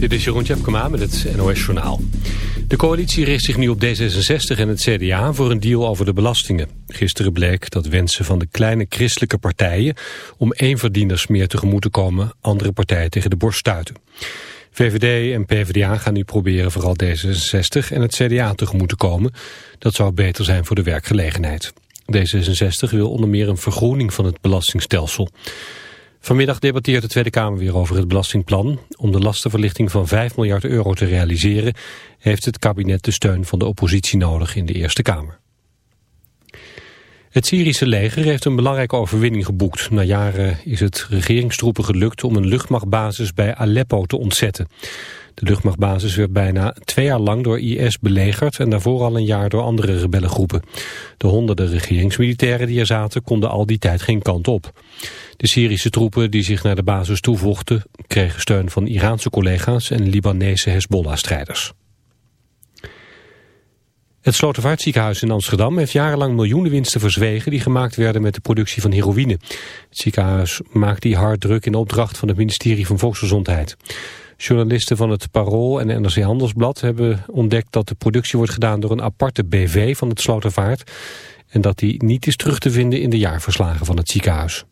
Dit is Jeroen Tjepkema met het NOS Journaal. De coalitie richt zich nu op D66 en het CDA voor een deal over de belastingen. Gisteren bleek dat wensen van de kleine christelijke partijen... om één verdieners meer tegemoet te komen... andere partijen tegen de borst stuiten. VVD en PvdA gaan nu proberen vooral D66 en het CDA tegemoet te komen. Dat zou beter zijn voor de werkgelegenheid. D66 wil onder meer een vergroening van het belastingstelsel. Vanmiddag debatteert de Tweede Kamer weer over het belastingplan. Om de lastenverlichting van 5 miljard euro te realiseren... heeft het kabinet de steun van de oppositie nodig in de Eerste Kamer. Het Syrische leger heeft een belangrijke overwinning geboekt. Na jaren is het regeringstroepen gelukt om een luchtmachtbasis bij Aleppo te ontzetten. De luchtmachtbasis werd bijna twee jaar lang door IS belegerd en daarvoor al een jaar door andere rebellengroepen. De honderden regeringsmilitairen die er zaten konden al die tijd geen kant op. De Syrische troepen die zich naar de basis toevoegden kregen steun van Iraanse collega's en Libanese Hezbollah-strijders. Het Slotervaartziekenhuis in Amsterdam heeft jarenlang miljoenen winsten verzwegen die gemaakt werden met de productie van heroïne. Het ziekenhuis maakt die hard druk in opdracht van het ministerie van Volksgezondheid. Journalisten van het Parool en NRC Handelsblad hebben ontdekt dat de productie wordt gedaan door een aparte BV van het Slotervaart en dat die niet is terug te vinden in de jaarverslagen van het ziekenhuis.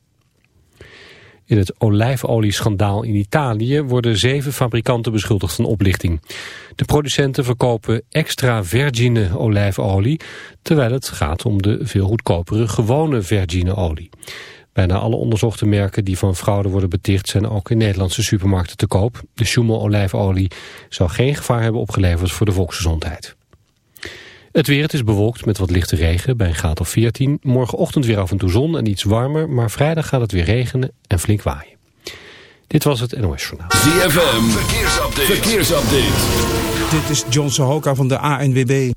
In het olijfolieschandaal in Italië worden zeven fabrikanten beschuldigd van oplichting. De producenten verkopen extra vergine olijfolie, terwijl het gaat om de veel goedkopere gewone vergine olie. Bijna alle onderzochte merken die van fraude worden beticht zijn ook in Nederlandse supermarkten te koop. De Schumel olijfolie zou geen gevaar hebben opgeleverd voor de volksgezondheid. Het weer, het is bewolkt met wat lichte regen bij een graad of 14. Morgenochtend weer af en toe zon en iets warmer, maar vrijdag gaat het weer regenen en flink waaien. Dit was het NOS Journaal. ZFM, verkeersupdate. verkeersupdate. Dit is John Sahoka van de ANWB.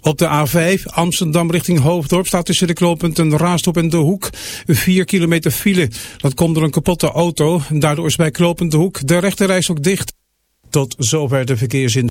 Op de A5 Amsterdam richting Hoofddorp staat tussen de knooppunten Raastop en De Hoek 4 kilometer file. Dat komt door een kapotte auto. Daardoor is bij knooppunt De Hoek de rechterreis ook dicht. Tot zover de verkeersin.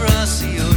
Across the ocean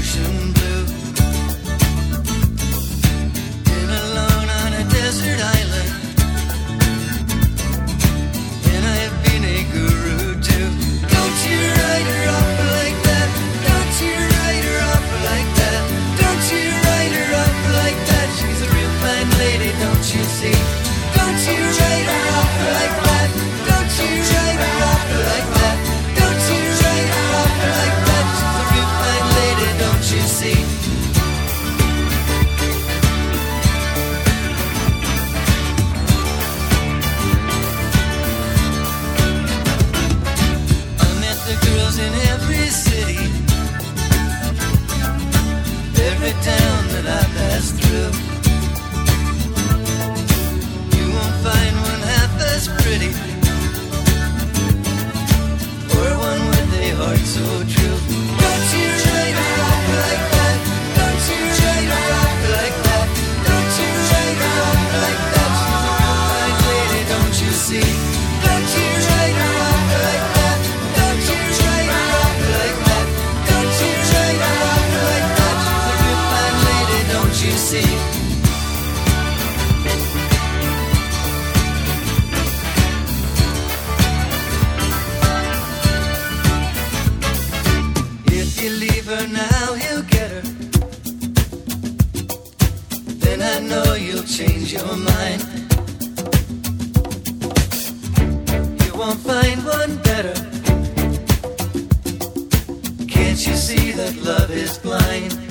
that love is blind.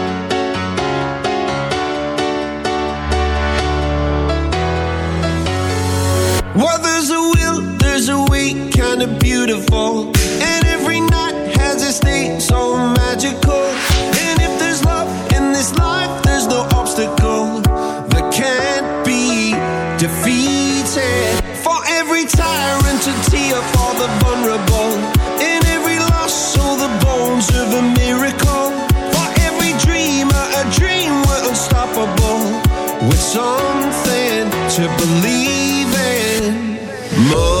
Beautiful. And every night has a state so magical. And if there's love in this life, there's no obstacle that can't be defeated. For every tyrant, to tear for the vulnerable. In every loss, so the bones of a miracle. For every dreamer, a dream we're unstoppable. With something to believe in.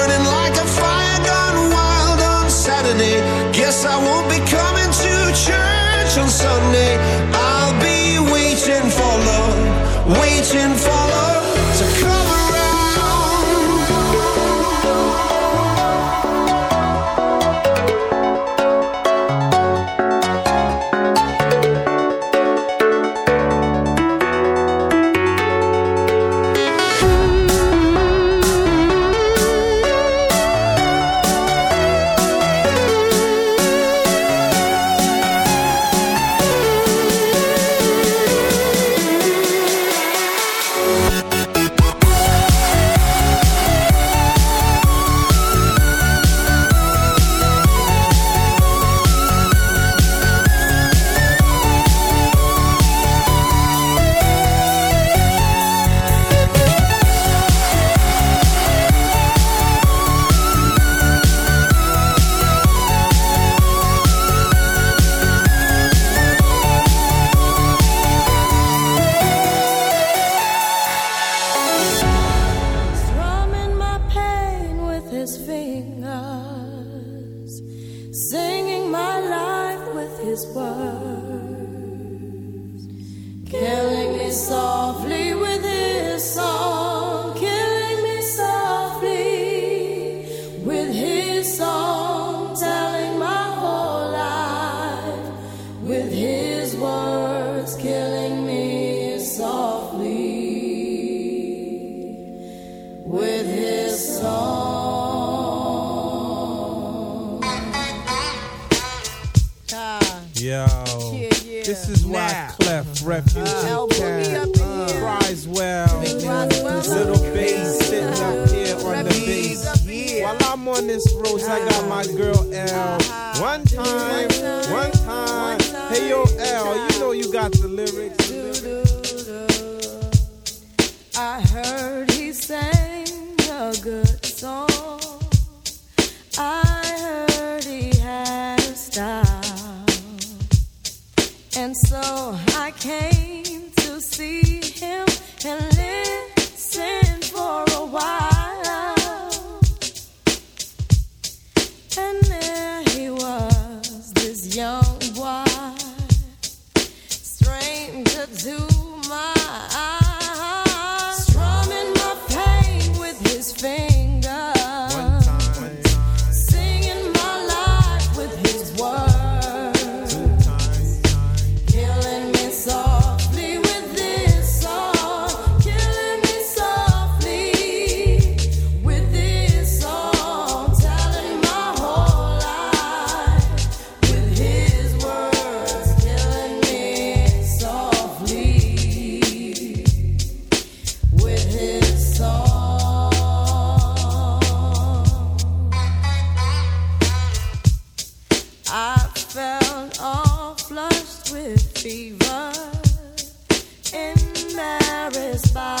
Bye.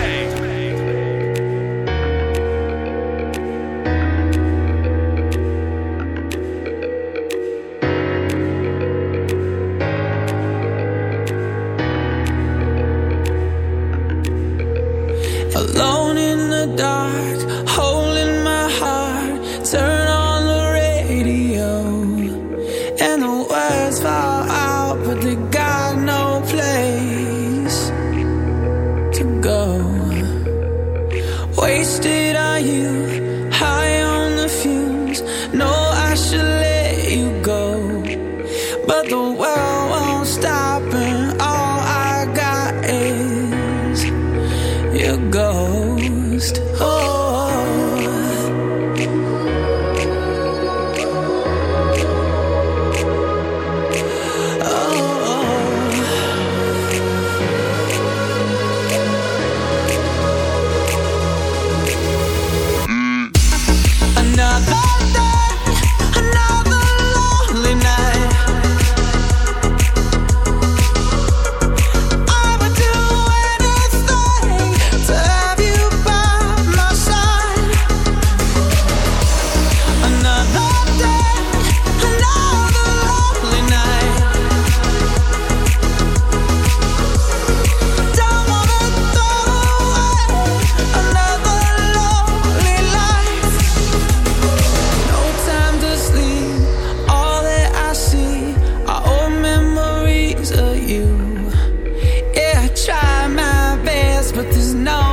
No. know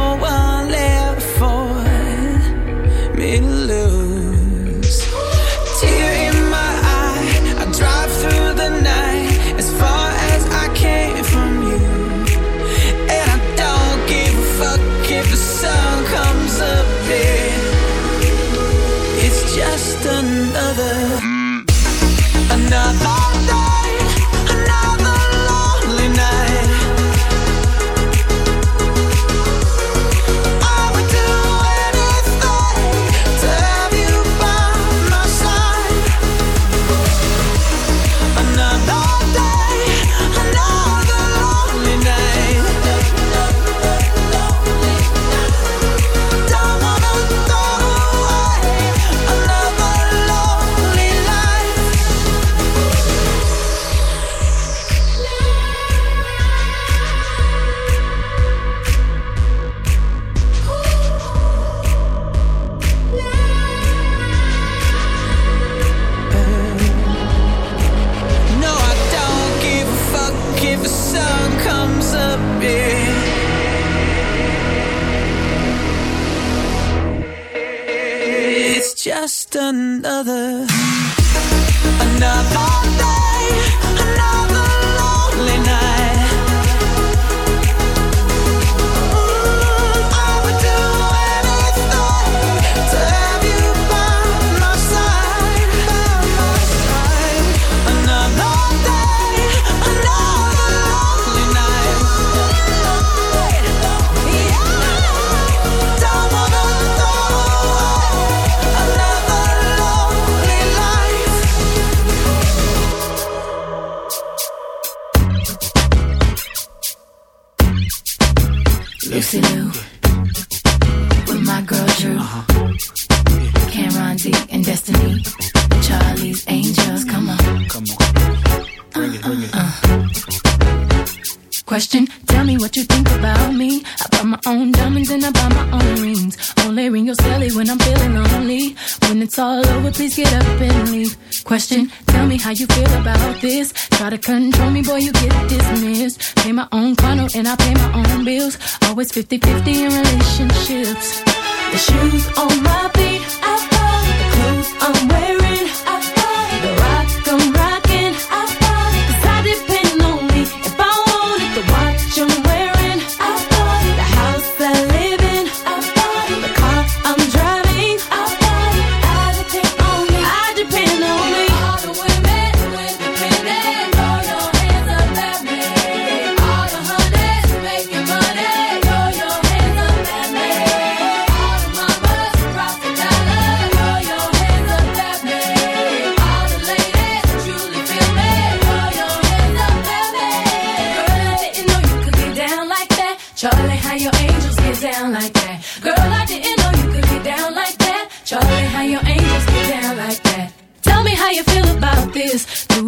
Lucy Lou with my girl Drew. Uh-huh. Cameron D and Destiny. Charlie's Angels, come on. Come on. Bring it, bring it. Uh-uh. Question, tell me what you think about me. I buy my own diamonds and I buy my own rings. Only ring your celly when I'm feeling lonely. When it's all over, please get up and leave. Question, tell me how you feel about this. Try to control me, boy, you get dismissed. Pay my own condo and I pay my own bills. Always 50-50 in relationships. The shoes on my feet, I bought the clothes I'm wearing.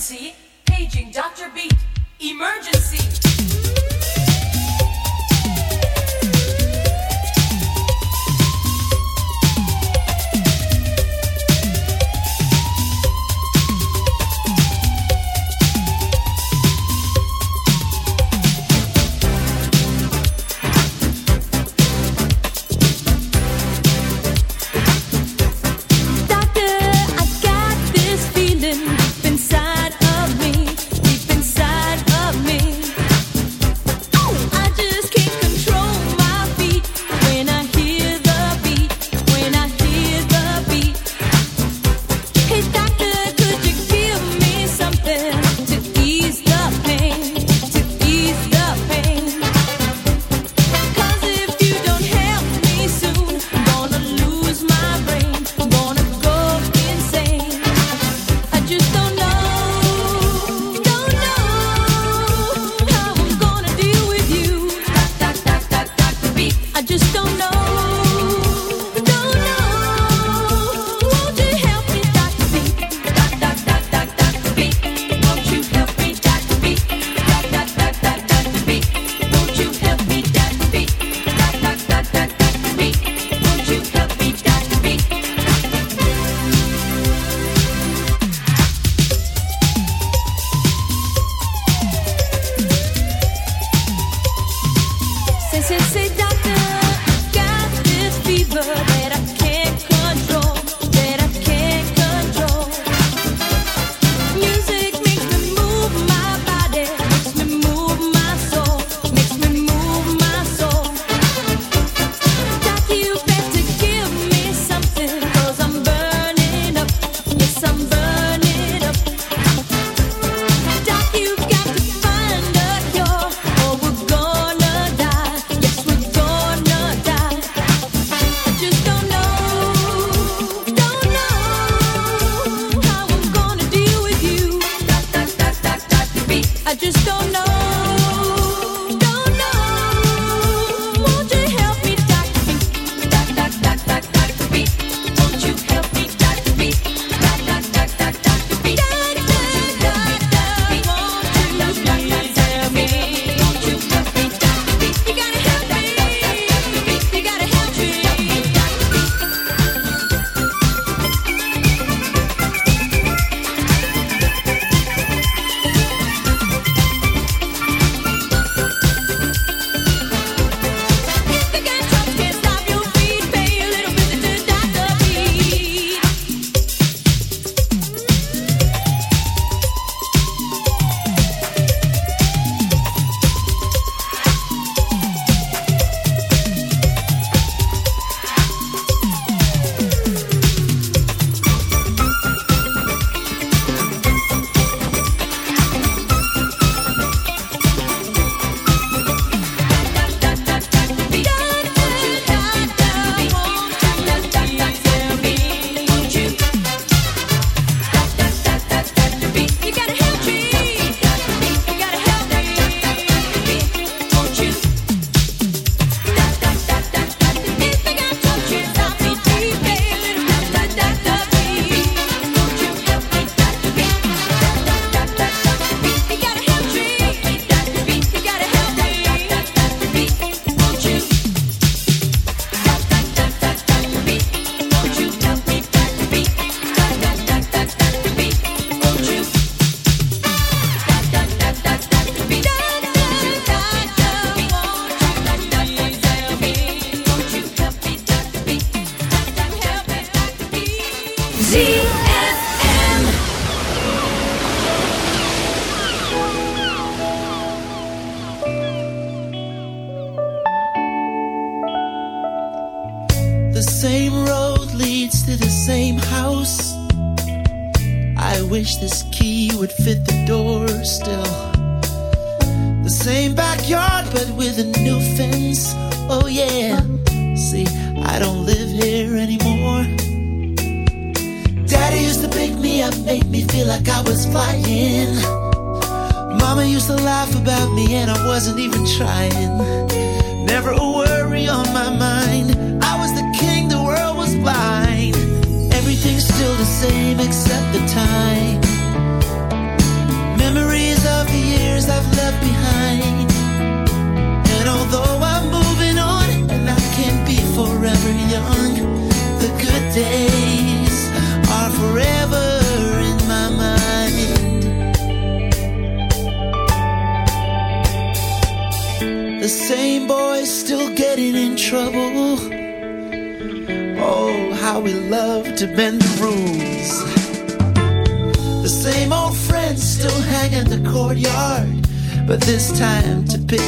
emergency, paging Dr. Beat, emergency.